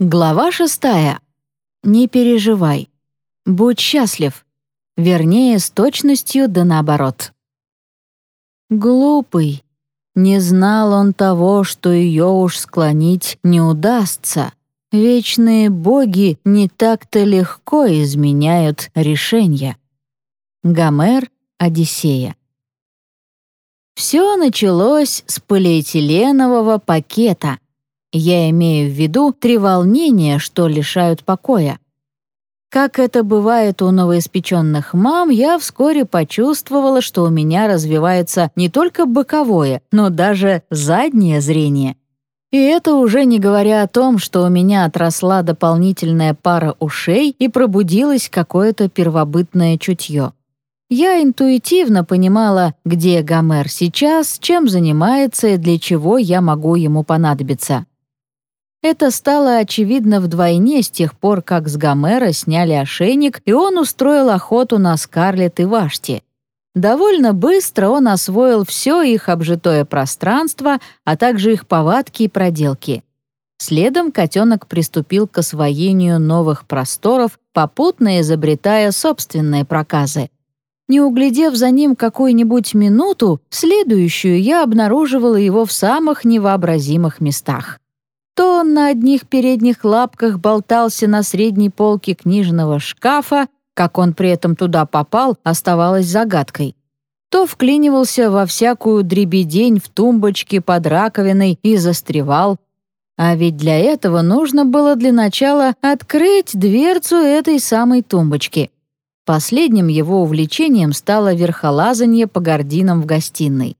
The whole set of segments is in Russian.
Глава шестая. Не переживай. Будь счастлив. Вернее, с точностью да наоборот. Глупый. Не знал он того, что ее уж склонить не удастся. Вечные боги не так-то легко изменяют решения. Гомер, Одиссея. Все началось с полиэтиленового пакета — я имею в виду три волнения, что лишают покоя. Как это бывает у новоиспеченных мам, я вскоре почувствовала, что у меня развивается не только боковое, но даже заднее зрение. И это уже не говоря о том, что у меня отросла дополнительная пара ушей и пробудилось какое-то первобытное чутье. Я интуитивно понимала, где Гомер сейчас, чем занимается и для чего я могу ему понадобиться. Это стало очевидно вдвойне с тех пор, как с Гомера сняли ошейник, и он устроил охоту на Скарлетт и Вашти. Довольно быстро он освоил все их обжитое пространство, а также их повадки и проделки. Следом котенок приступил к освоению новых просторов, попутно изобретая собственные проказы. Не углядев за ним какую-нибудь минуту, следующую я обнаруживала его в самых невообразимых местах. То он на одних передних лапках болтался на средней полке книжного шкафа, как он при этом туда попал, оставалось загадкой. То вклинивался во всякую дребедень в тумбочке под раковиной и застревал. А ведь для этого нужно было для начала открыть дверцу этой самой тумбочки. Последним его увлечением стало верхолазанье по гординам в гостиной.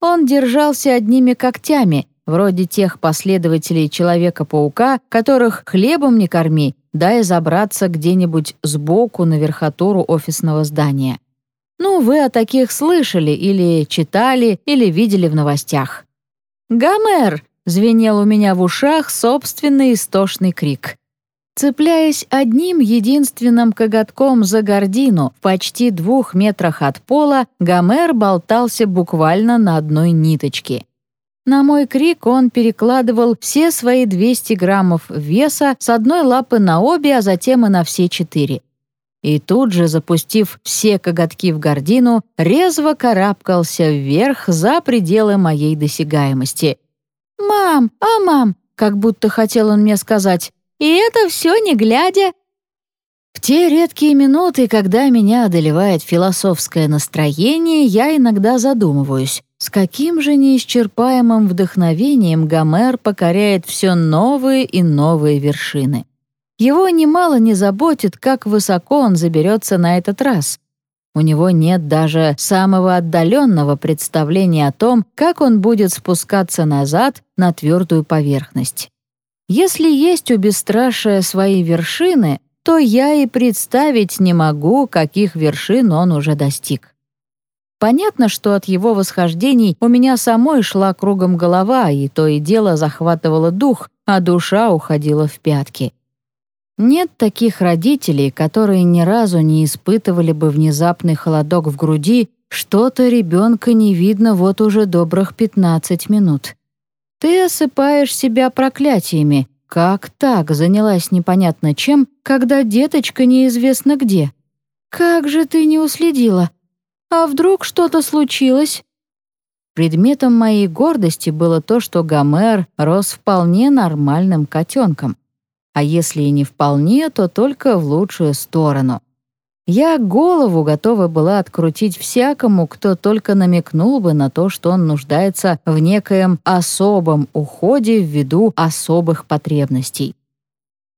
Он держался одними когтями, вроде тех последователей Человека-паука, которых хлебом не корми, дай забраться где-нибудь сбоку на верхотуру офисного здания. Ну, вы о таких слышали или читали, или видели в новостях. «Гомер!» — звенел у меня в ушах собственный истошный крик. Цепляясь одним единственным коготком за гордину почти двух метрах от пола, Гомер болтался буквально на одной ниточке. На мой крик он перекладывал все свои 200 граммов веса с одной лапы на обе, а затем и на все четыре. И тут же, запустив все коготки в гордину, резво карабкался вверх за пределы моей досягаемости. «Мам, а мам!» — как будто хотел он мне сказать. «И это все не глядя!» В те редкие минуты, когда меня одолевает философское настроение, я иногда задумываюсь, с каким же неисчерпаемым вдохновением Гомер покоряет все новые и новые вершины. Его немало не заботит, как высоко он заберется на этот раз. У него нет даже самого отдаленного представления о том, как он будет спускаться назад на твердую поверхность. Если есть у бесстрашия свои вершины, то я и представить не могу, каких вершин он уже достиг. Понятно, что от его восхождений у меня самой шла кругом голова, и то и дело захватывало дух, а душа уходила в пятки. Нет таких родителей, которые ни разу не испытывали бы внезапный холодок в груди, что-то ребенка не видно вот уже добрых 15 минут. Ты осыпаешь себя проклятиями. Как так занялась непонятно чем, когда деточка неизвестно где? Как же ты не уследила? А вдруг что-то случилось? Предметом моей гордости было то, что Гомер рос вполне нормальным котенком. А если и не вполне, то только в лучшую сторону. Я голову готова была открутить всякому, кто только намекнул бы на то, что он нуждается в некоем особом уходе ввиду особых потребностей.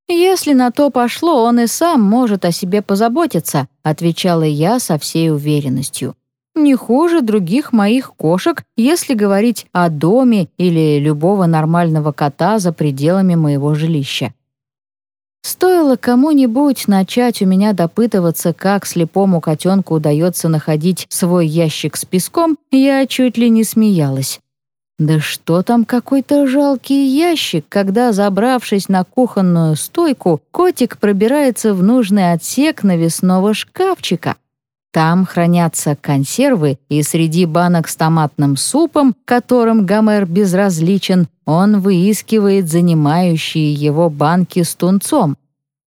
«Если на то пошло, он и сам может о себе позаботиться», отвечала я со всей уверенностью. «Не хуже других моих кошек, если говорить о доме или любого нормального кота за пределами моего жилища». Стоило кому-нибудь начать у меня допытываться, как слепому котенку удается находить свой ящик с песком, я чуть ли не смеялась. Да что там какой-то жалкий ящик, когда, забравшись на кухонную стойку, котик пробирается в нужный отсек навесного шкафчика. Там хранятся консервы, и среди банок с томатным супом, которым Гомер безразличен, он выискивает занимающие его банки с тунцом.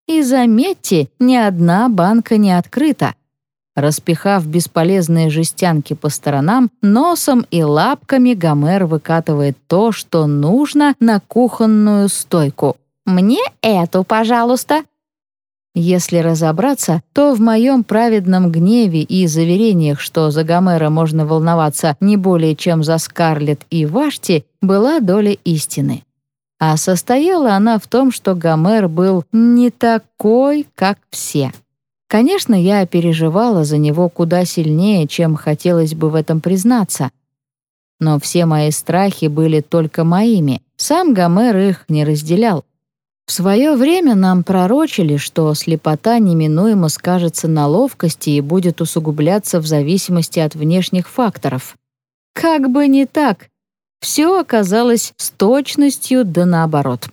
И заметьте, ни одна банка не открыта. Распихав бесполезные жестянки по сторонам, носом и лапками Гомер выкатывает то, что нужно, на кухонную стойку. «Мне эту, пожалуйста», если разобраться, то в моем праведном гневе и заверениях, что за Гомера можно волноваться не более чем за Скарлетт и Вашти, была доля истины. А состояла она в том, что Гомер был не такой, как все. Конечно, я переживала за него куда сильнее, чем хотелось бы в этом признаться. Но все мои страхи были только моими, сам Гомер их не разделял. В свое время нам пророчили, что слепота неминуемо скажется на ловкости и будет усугубляться в зависимости от внешних факторов. Как бы не так. Все оказалось с точностью да наоборот.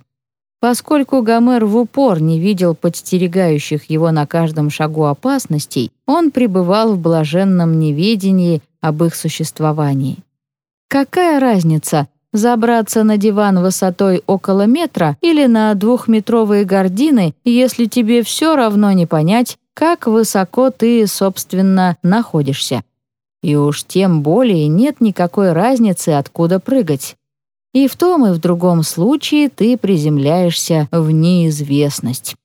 Поскольку Гомер в упор не видел подстерегающих его на каждом шагу опасностей, он пребывал в блаженном неведении об их существовании. Какая разница, Забраться на диван высотой около метра или на двухметровые гардины, если тебе все равно не понять, как высоко ты, собственно, находишься. И уж тем более нет никакой разницы, откуда прыгать. И в том и в другом случае ты приземляешься в неизвестность.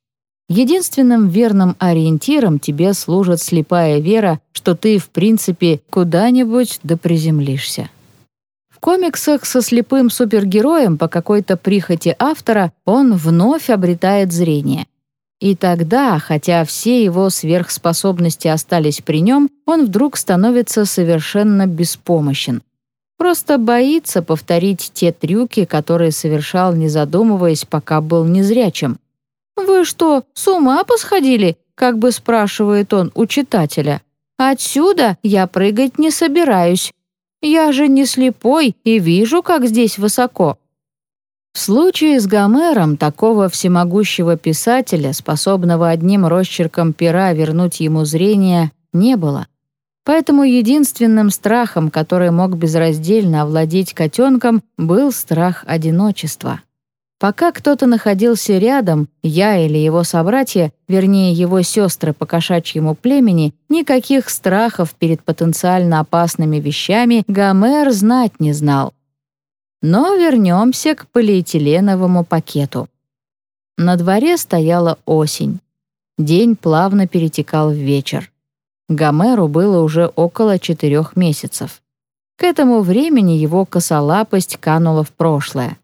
Единственным верным ориентиром тебе служит слепая вера, что ты, в принципе, куда-нибудь доприземлишься. В комиксах со слепым супергероем по какой-то прихоти автора он вновь обретает зрение. И тогда, хотя все его сверхспособности остались при нем, он вдруг становится совершенно беспомощен. Просто боится повторить те трюки, которые совершал, не задумываясь, пока был незрячим. «Вы что, с ума посходили?» — как бы спрашивает он у читателя. «Отсюда я прыгать не собираюсь. Я же не слепой и вижу, как здесь высоко». В случае с Гомером такого всемогущего писателя, способного одним росчерком пера вернуть ему зрение, не было. Поэтому единственным страхом, который мог безраздельно овладеть котенком, был страх одиночества. Пока кто-то находился рядом, я или его собратья, вернее его сестры по кошачьему племени, никаких страхов перед потенциально опасными вещами Гомер знать не знал. Но вернемся к полиэтиленовому пакету. На дворе стояла осень. День плавно перетекал в вечер. Гомеру было уже около четырех месяцев. К этому времени его косолапость канула в прошлое.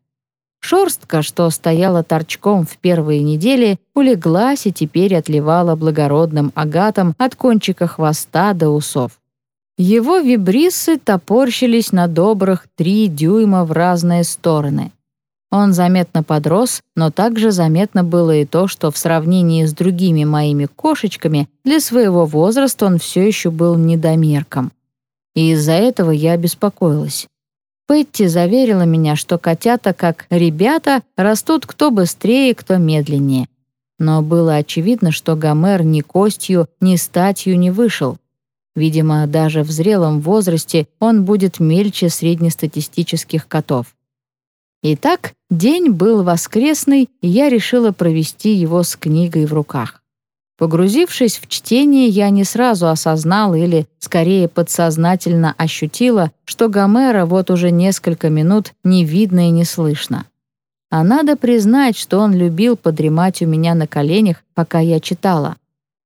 Шорстка, что стояла торчком в первые недели, улеглась и теперь отливала благородным агатом от кончика хвоста до усов. Его вибриссы топорщились на добрых три дюйма в разные стороны. Он заметно подрос, но также заметно было и то, что в сравнении с другими моими кошечками для своего возраста он все еще был недомерком. И из-за этого я беспокоилась. Петти заверила меня, что котята, как ребята, растут кто быстрее, кто медленнее. Но было очевидно, что Гомер ни костью, ни статью не вышел. Видимо, даже в зрелом возрасте он будет мельче среднестатистических котов. Итак, день был воскресный, и я решила провести его с книгой в руках. Погрузившись в чтение, я не сразу осознала или, скорее, подсознательно ощутила, что Гомера вот уже несколько минут не видно и не слышно. А надо признать, что он любил подремать у меня на коленях, пока я читала.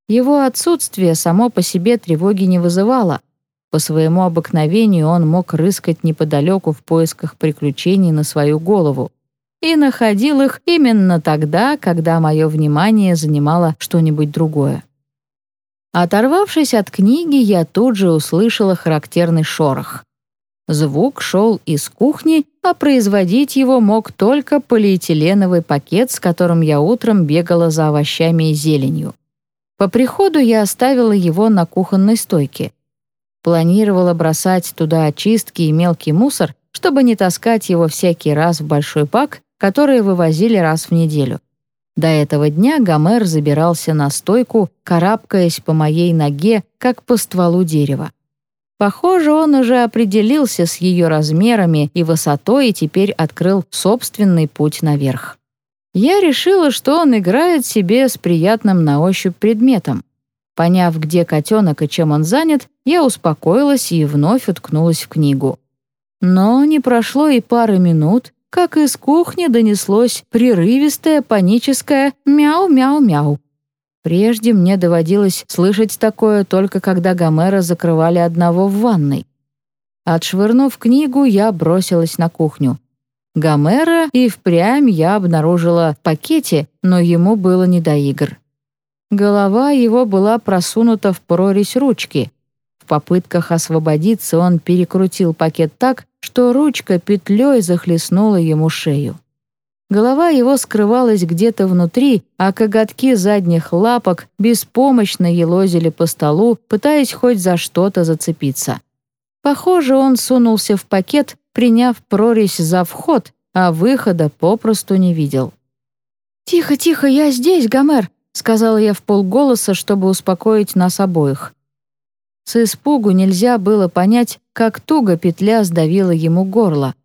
Его отсутствие само по себе тревоги не вызывало. По своему обыкновению он мог рыскать неподалеку в поисках приключений на свою голову и находил их именно тогда, когда мое внимание занимало что-нибудь другое. Оторвавшись от книги, я тут же услышала характерный шорох. Звук шел из кухни, а производить его мог только полиэтиленовый пакет, с которым я утром бегала за овощами и зеленью. По приходу я оставила его на кухонной стойке. Планировала бросать туда очистки и мелкий мусор, чтобы не таскать его всякий раз в большой пак которые вывозили раз в неделю. До этого дня Гомер забирался на стойку, карабкаясь по моей ноге, как по стволу дерева. Похоже, он уже определился с ее размерами и высотой и теперь открыл собственный путь наверх. Я решила, что он играет себе с приятным на ощупь предметом. Поняв, где котенок и чем он занят, я успокоилась и вновь уткнулась в книгу. Но не прошло и пары минут, как из кухни донеслось прерывистое паническое «мяу-мяу-мяу». Прежде мне доводилось слышать такое только когда Гомера закрывали одного в ванной. Отшвырнув книгу, я бросилась на кухню. Гомера и впрямь я обнаружила в пакете, но ему было не до игр. Голова его была просунута в прорезь ручки. Попытках освободиться он перекрутил пакет так, что ручка петлей захлестнула ему шею. Голова его скрывалась где-то внутри, а коготки задних лапок беспомощно елозили по столу, пытаясь хоть за что-то зацепиться. Похоже, он сунулся в пакет, приняв прорезь за вход, а выхода попросту не видел. «Тихо, тихо, я здесь, Гомер!» — сказала я в полголоса, чтобы успокоить нас обоих. С испугу нельзя было понять, как туго петля сдавила ему горло.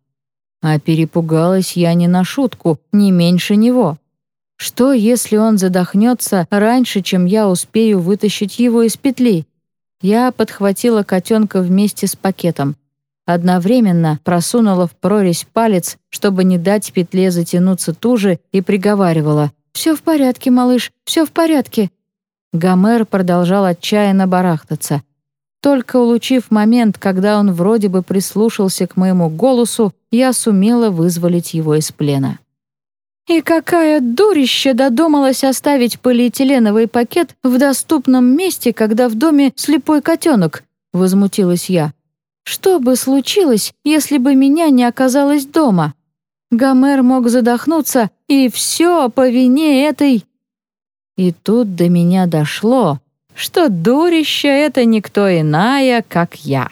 А перепугалась я не на шутку, не меньше него. Что, если он задохнется раньше, чем я успею вытащить его из петли? Я подхватила котенка вместе с пакетом. Одновременно просунула в прорезь палец, чтобы не дать петле затянуться туже, и приговаривала «Все в порядке, малыш, все в порядке». Гомер продолжал отчаянно барахтаться — только улучив момент, когда он вроде бы прислушался к моему голосу, я сумела вызволить его из плена. «И какая дурища додумалась оставить полиэтиленовый пакет в доступном месте, когда в доме слепой котенок?» — возмутилась я. «Что бы случилось, если бы меня не оказалось дома?» Гомер мог задохнуться, и все по вине этой... И тут до меня дошло, что дурище — это никто иная, как я.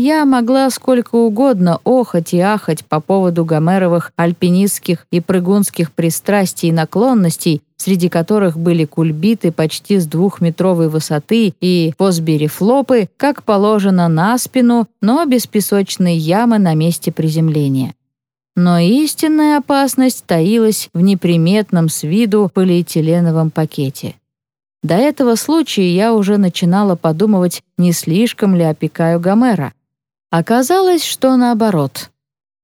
Я могла сколько угодно охать и ахать по поводу гомеровых альпинистских и прыгунских пристрастий и наклонностей, среди которых были кульбиты почти с двухметровой высоты и флопы, как положено на спину, но без песочной ямы на месте приземления. Но истинная опасность таилась в неприметном с виду полиэтиленовом пакете. До этого случая я уже начинала подумывать, не слишком ли опекаю Гомера. Оказалось, что наоборот.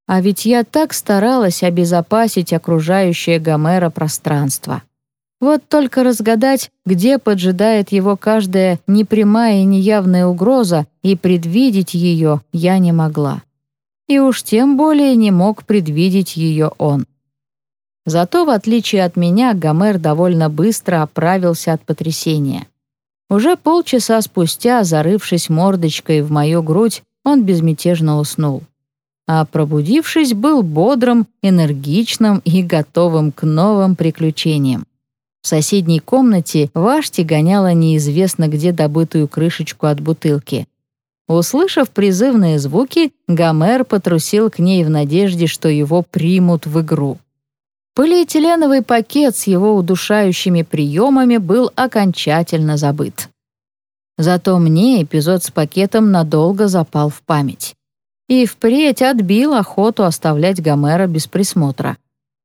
А ведь я так старалась обезопасить окружающее Гомера пространство. Вот только разгадать, где поджидает его каждая непрямая и неявная угроза, и предвидеть ее я не могла. И уж тем более не мог предвидеть ее он. Зато, в отличие от меня, Гомер довольно быстро оправился от потрясения. Уже полчаса спустя, зарывшись мордочкой в мою грудь, он безмятежно уснул. А пробудившись, был бодрым, энергичным и готовым к новым приключениям. В соседней комнате Вашти гоняла неизвестно где добытую крышечку от бутылки. Услышав призывные звуки, Гомер потрусил к ней в надежде, что его примут в игру. Полиэтиленовый пакет с его удушающими приемами был окончательно забыт. Зато мне эпизод с пакетом надолго запал в память. И впредь отбил охоту оставлять Гомера без присмотра.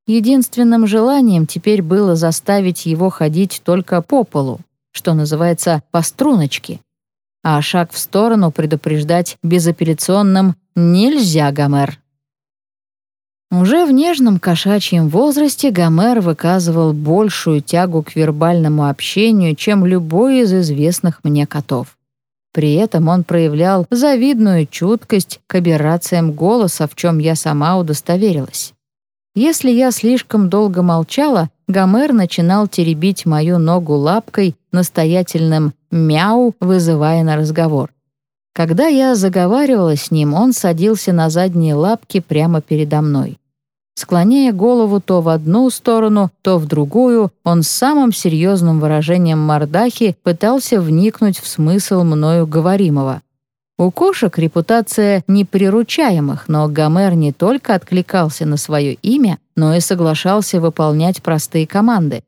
Единственным желанием теперь было заставить его ходить только по полу, что называется по струночке. А шаг в сторону предупреждать безапелляционным «Нельзя, Гомер!» Уже в нежном кошачьем возрасте Гомер выказывал большую тягу к вербальному общению, чем любой из известных мне котов. При этом он проявлял завидную чуткость к аберрациям голоса, в чем я сама удостоверилась. Если я слишком долго молчала, Гомер начинал теребить мою ногу лапкой, настоятельным «мяу», вызывая на разговор. Когда я заговаривала с ним, он садился на задние лапки прямо передо мной. Склоняя голову то в одну сторону, то в другую, он с самым серьезным выражением мордахи пытался вникнуть в смысл мною говоримого. У кошек репутация неприручаемых, но Гомер не только откликался на свое имя, но и соглашался выполнять простые команды.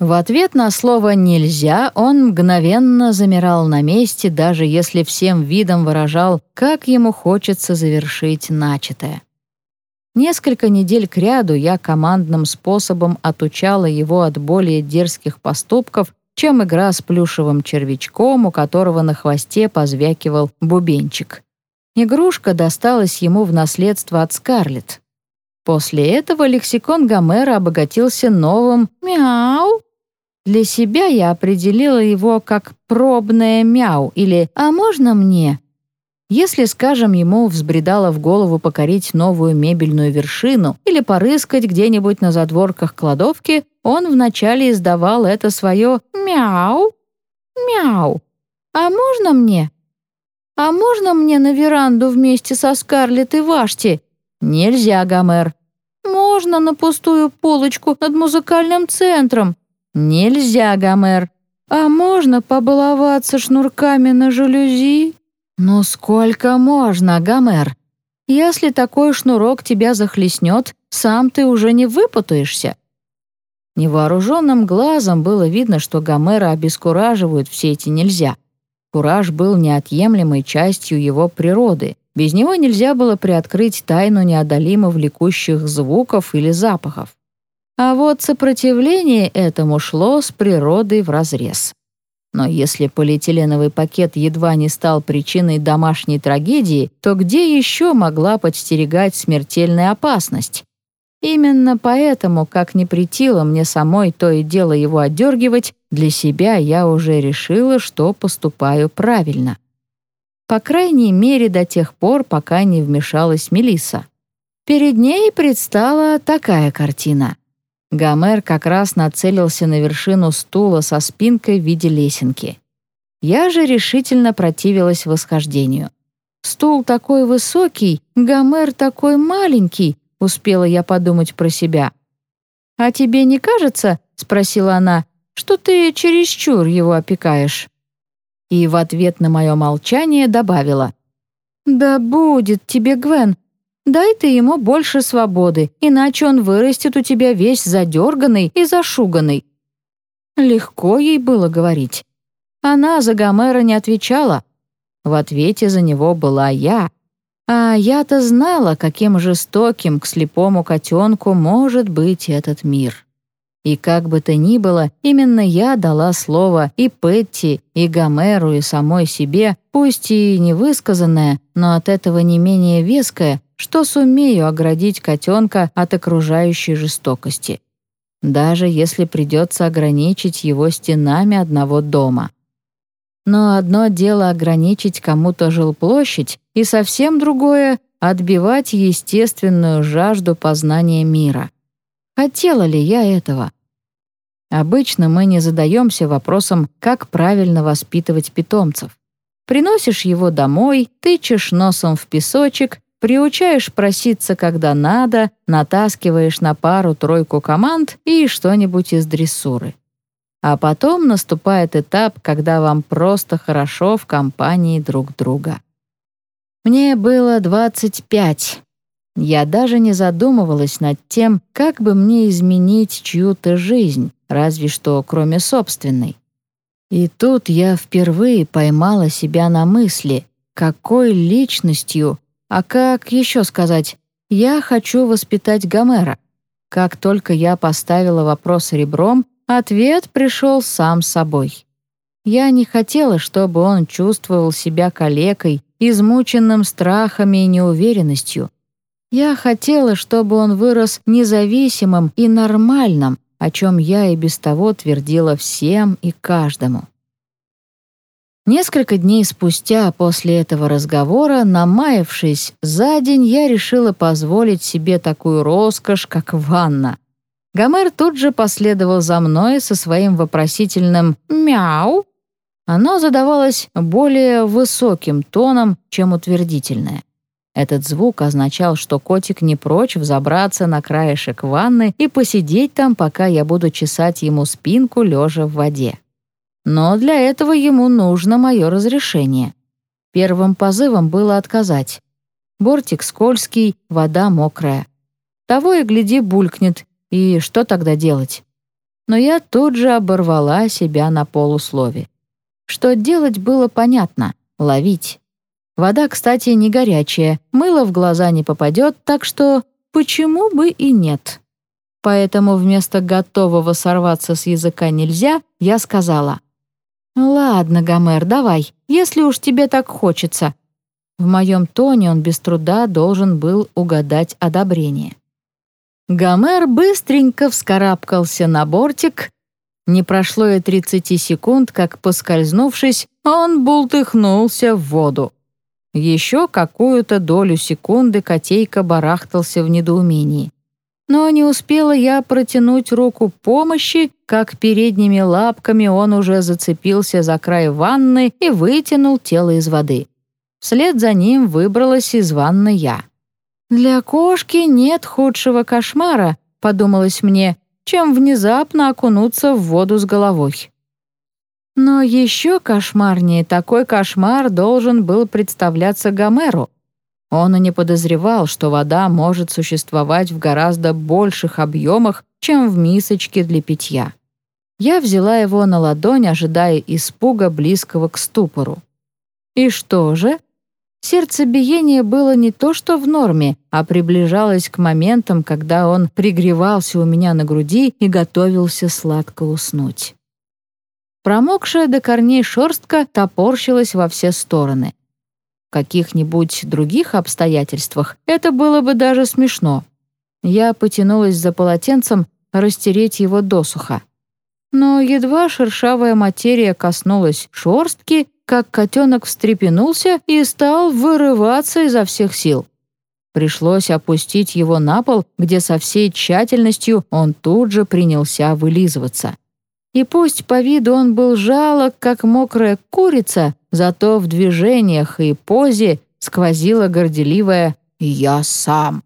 В ответ на слово «нельзя» он мгновенно замирал на месте, даже если всем видом выражал, как ему хочется завершить начатое. Несколько недель кряду я командным способом отучала его от более дерзких поступков, чем игра с плюшевым червячком, у которого на хвосте позвякивал бубенчик. Игрушка досталась ему в наследство от Скарлетт. После этого лексикон Гомера обогатился новым «мяу». Для себя я определила его как «пробное мяу» или «а можно мне?». Если, скажем, ему взбредало в голову покорить новую мебельную вершину или порыскать где-нибудь на задворках кладовки, он вначале издавал это свое «мяу», «мяу». «А можно мне?» «А можно мне на веранду вместе со Скарлетт и Вашти?» «Нельзя, Гомер». «Можно на пустую полочку над музыкальным центром?» «Нельзя, Гомер». «А можно побаловаться шнурками на жалюзи?» «Ну сколько можно, Гомер? Если такой шнурок тебя захлестнет, сам ты уже не выпутаешься». Невооруженным глазом было видно, что Гомера обескураживают все эти «нельзя». Кураж был неотъемлемой частью его природы. Без него нельзя было приоткрыть тайну неодолимо влекущих звуков или запахов. А вот сопротивление этому шло с природой вразрез. Но если полиэтиленовый пакет едва не стал причиной домашней трагедии, то где еще могла подстерегать смертельная опасность? Именно поэтому, как не притило мне самой то и дело его отдергивать, для себя я уже решила, что поступаю правильно. По крайней мере, до тех пор, пока не вмешалась Мелиса. Перед ней предстала такая картина. Гомер как раз нацелился на вершину стула со спинкой в виде лесенки. Я же решительно противилась восхождению. Стул такой высокий, Гомер такой маленький, успела я подумать про себя. «А тебе не кажется, — спросила она, — что ты чересчур его опекаешь?» И в ответ на мое молчание добавила. «Да будет тебе, Гвен. Дай ты ему больше свободы, иначе он вырастет у тебя весь задерганный и зашуганный». Легко ей было говорить. Она за Гомера не отвечала. В ответе за него была я, а я-то знала, каким жестоким к слепому котенку может быть этот мир. И как бы то ни было, именно я дала слово и Петти, и Гомеру, и самой себе, пусть и невысказанное, но от этого не менее веское, что сумею оградить котенка от окружающей жестокости. Даже если придется ограничить его стенами одного дома. Но одно дело ограничить кому-то жилплощадь, и совсем другое — отбивать естественную жажду познания мира. Хотела ли я этого? Обычно мы не задаемся вопросом, как правильно воспитывать питомцев. Приносишь его домой, тычешь носом в песочек, приучаешь проситься, когда надо, натаскиваешь на пару-тройку команд и что-нибудь из дрессуры. А потом наступает этап, когда вам просто хорошо в компании друг друга. Мне было 25. Я даже не задумывалась над тем, как бы мне изменить чью-то жизнь, разве что кроме собственной. И тут я впервые поймала себя на мысли, какой личностью, а как еще сказать, я хочу воспитать Гомера. Как только я поставила вопрос ребром, Ответ пришел сам собой. Я не хотела, чтобы он чувствовал себя калекой, измученным страхами и неуверенностью. Я хотела, чтобы он вырос независимым и нормальным, о чем я и без того твердила всем и каждому. Несколько дней спустя после этого разговора, намаявшись за день, я решила позволить себе такую роскошь, как ванна. Гомер тут же последовал за мной со своим вопросительным «мяу». Оно задавалось более высоким тоном, чем утвердительное. Этот звук означал, что котик не прочь взобраться на краешек ванны и посидеть там, пока я буду чесать ему спинку, лежа в воде. Но для этого ему нужно мое разрешение. Первым позывом было отказать. Бортик скользкий, вода мокрая. Того и гляди булькнет, и что тогда делать? Но я тут же оборвала себя на полуслове. Что делать было понятно — ловить. Вода, кстати, не горячая, мыло в глаза не попадет, так что почему бы и нет? Поэтому вместо готового сорваться с языка нельзя, я сказала. «Ладно, Гомер, давай, если уж тебе так хочется». В моем тоне он без труда должен был угадать одобрение. Гомер быстренько вскарабкался на бортик. Не прошло и 30 секунд, как, поскользнувшись, он бултыхнулся в воду. Еще какую-то долю секунды котейка барахтался в недоумении. Но не успела я протянуть руку помощи, как передними лапками он уже зацепился за край ванны и вытянул тело из воды. Вслед за ним выбралась из ванны я. «Для кошки нет худшего кошмара», — подумалось мне, чем внезапно окунуться в воду с головой. Но еще кошмарнее такой кошмар должен был представляться Гомеру. Он и не подозревал, что вода может существовать в гораздо больших объемах, чем в мисочке для питья. Я взяла его на ладонь, ожидая испуга, близкого к ступору. И что же? Сердцебиение было не то что в норме, а приближалось к моментам, когда он пригревался у меня на груди и готовился сладко уснуть. Промокшая до корней шерстка топорщилась во все стороны. Каких-нибудь других обстоятельствах это было бы даже смешно. Я потянулась за полотенцем растереть его досуха. Но едва шершавая материя коснулась шерстки, как котенок встрепенулся и стал вырываться изо всех сил. Пришлось опустить его на пол, где со всей тщательностью он тут же принялся вылизываться. И пусть по виду он был жалок, как мокрая курица, зато в движениях и позе сквозила горделивая «я сам».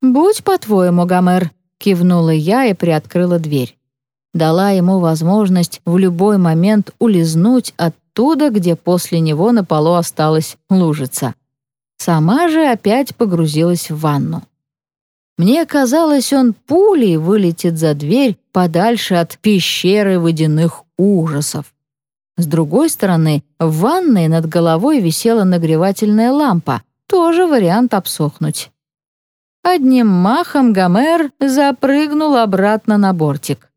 «Будь по-твоему, Гомер», — кивнула я и приоткрыла дверь. Дала ему возможность в любой момент улизнуть оттуда, где после него на полу осталась лужица. Сама же опять погрузилась в ванну. Мне казалось, он пулей вылетит за дверь подальше от пещеры водяных ужасов. С другой стороны, в ванной над головой висела нагревательная лампа, тоже вариант обсохнуть. Одним махом Гомер запрыгнул обратно на бортик.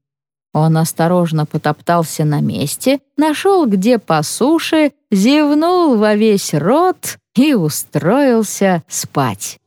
Он осторожно потоптался на месте, нашел где по суше, зевнул во весь рот и устроился спать.